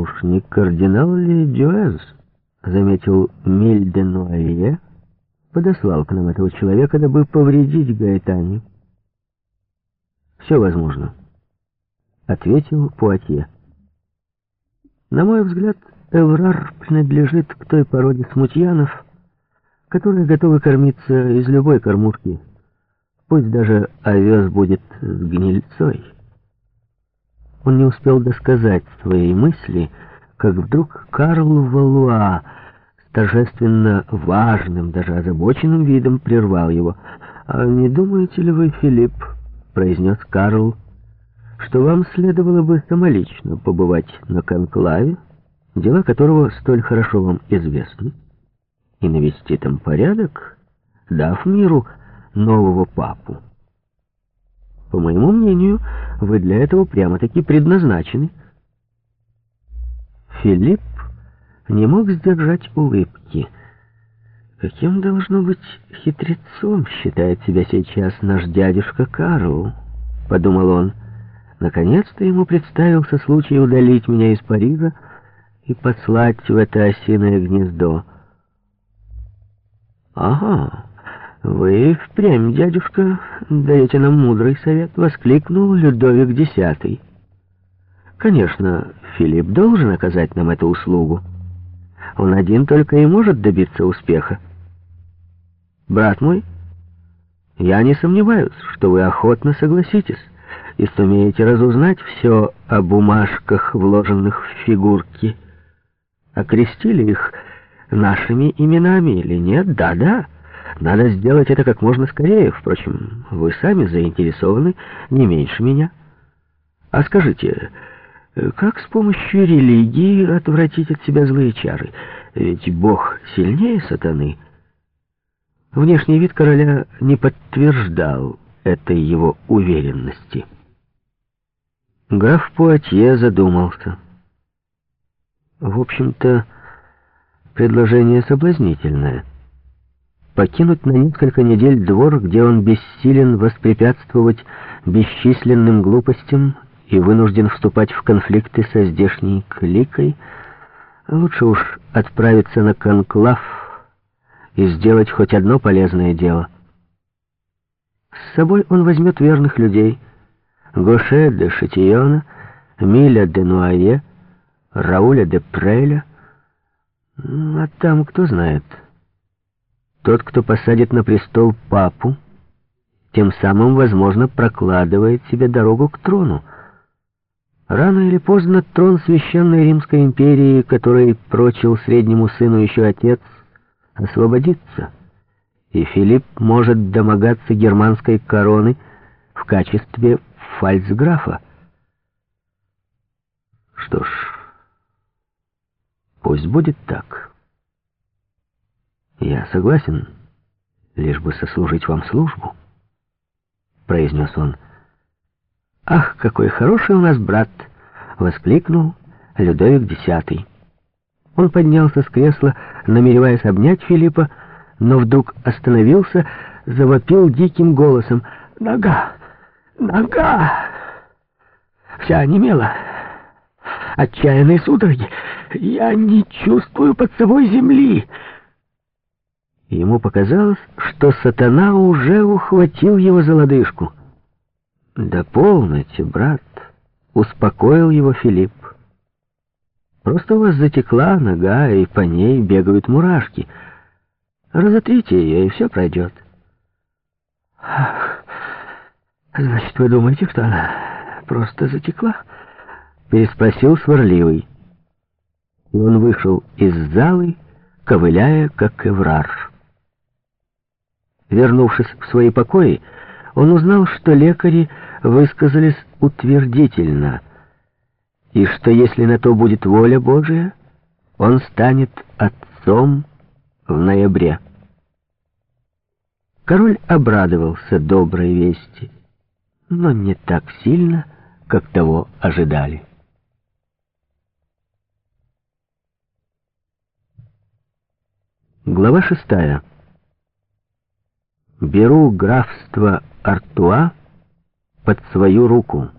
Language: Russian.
«Уж не кардинал ли Дюэз?» — заметил Мильденуае, подослал к нам этого человека, дабы повредить Гаэтане. «Все возможно», — ответил Пуатье. «На мой взгляд, Эврар принадлежит к той породе смутьянов, которые готовы кормиться из любой кормушки, пусть даже овес будет с гнильцой». Он не успел досказать своей мысли, как вдруг Карл Валуа с торжественно важным, даже озабоченным видом прервал его. «А не думаете ли вы, Филипп, — произнес Карл, — что вам следовало бы самолично побывать на конклаве, дела которого столь хорошо вам известны, и навести там порядок, дав миру нового папу?» По моему мнению, вы для этого прямо-таки предназначены. Филипп не мог сдержать улыбки. Каким должно быть хитрецом считает себя сейчас наш дядюшка Карл, подумал он. Наконец-то ему представился случай удалить меня из Парижа и послать в это осиное гнездо. Ага, «Вы впрямь, дядюшка, даете нам мудрый совет», — воскликнул Людовик X. «Конечно, Филипп должен оказать нам эту услугу. Он один только и может добиться успеха. Брат мой, я не сомневаюсь, что вы охотно согласитесь и сумеете разузнать все о бумажках, вложенных в фигурки. Окрестили их нашими именами или нет? Да-да». Надо сделать это как можно скорее. Впрочем, вы сами заинтересованы не меньше меня. А скажите, как с помощью религии отвратить от себя злые чары? Ведь Бог сильнее сатаны. Внешний вид короля не подтверждал этой его уверенности. Граф Пуатье задумался. В общем-то, предложение соблазнительное — покинуть на несколько недель двор, где он бессилен воспрепятствовать бесчисленным глупостям и вынужден вступать в конфликты со здешней кликой, лучше уж отправиться на конклав и сделать хоть одно полезное дело. С собой он возьмет верных людей — Гоше де Шатиона, Миля де Нуае, Рауля де Преля, а там кто знает — тот, кто посадит на престол папу, тем самым, возможно, прокладывает себе дорогу к трону. Рано или поздно трон Священной Римской империи, который прочил среднему сыну еще отец, освободится, и Филипп может домогаться германской короны в качестве фальцграфа. Что ж, пусть будет так. «Я согласен, лишь бы сослужить вам службу», — произнес он. «Ах, какой хороший у нас брат!» — воскликнул Людовик X. Он поднялся с кресла, намереваясь обнять Филиппа, но вдруг остановился, завопил диким голосом. «Нога! Нога!» Вся онемела. Отчаянные судороги. Я не чувствую под собой земли ему показалось, что сатана уже ухватил его за лодыжку. «Да полноте, брат!» — успокоил его Филипп. «Просто у вас затекла нога, и по ней бегают мурашки. Разотрите ее, и все пройдет». «Ах, значит, вы думаете, что она просто затекла?» — переспросил сварливый. И он вышел из залы, ковыляя, как эврар. Вернувшись в свои покои, он узнал, что лекари высказались утвердительно, и что если на то будет воля Божия, он станет отцом в ноябре. Король обрадовался доброй вести, но не так сильно, как того ожидали. Глава шестая. Беру графство Артуа под свою руку.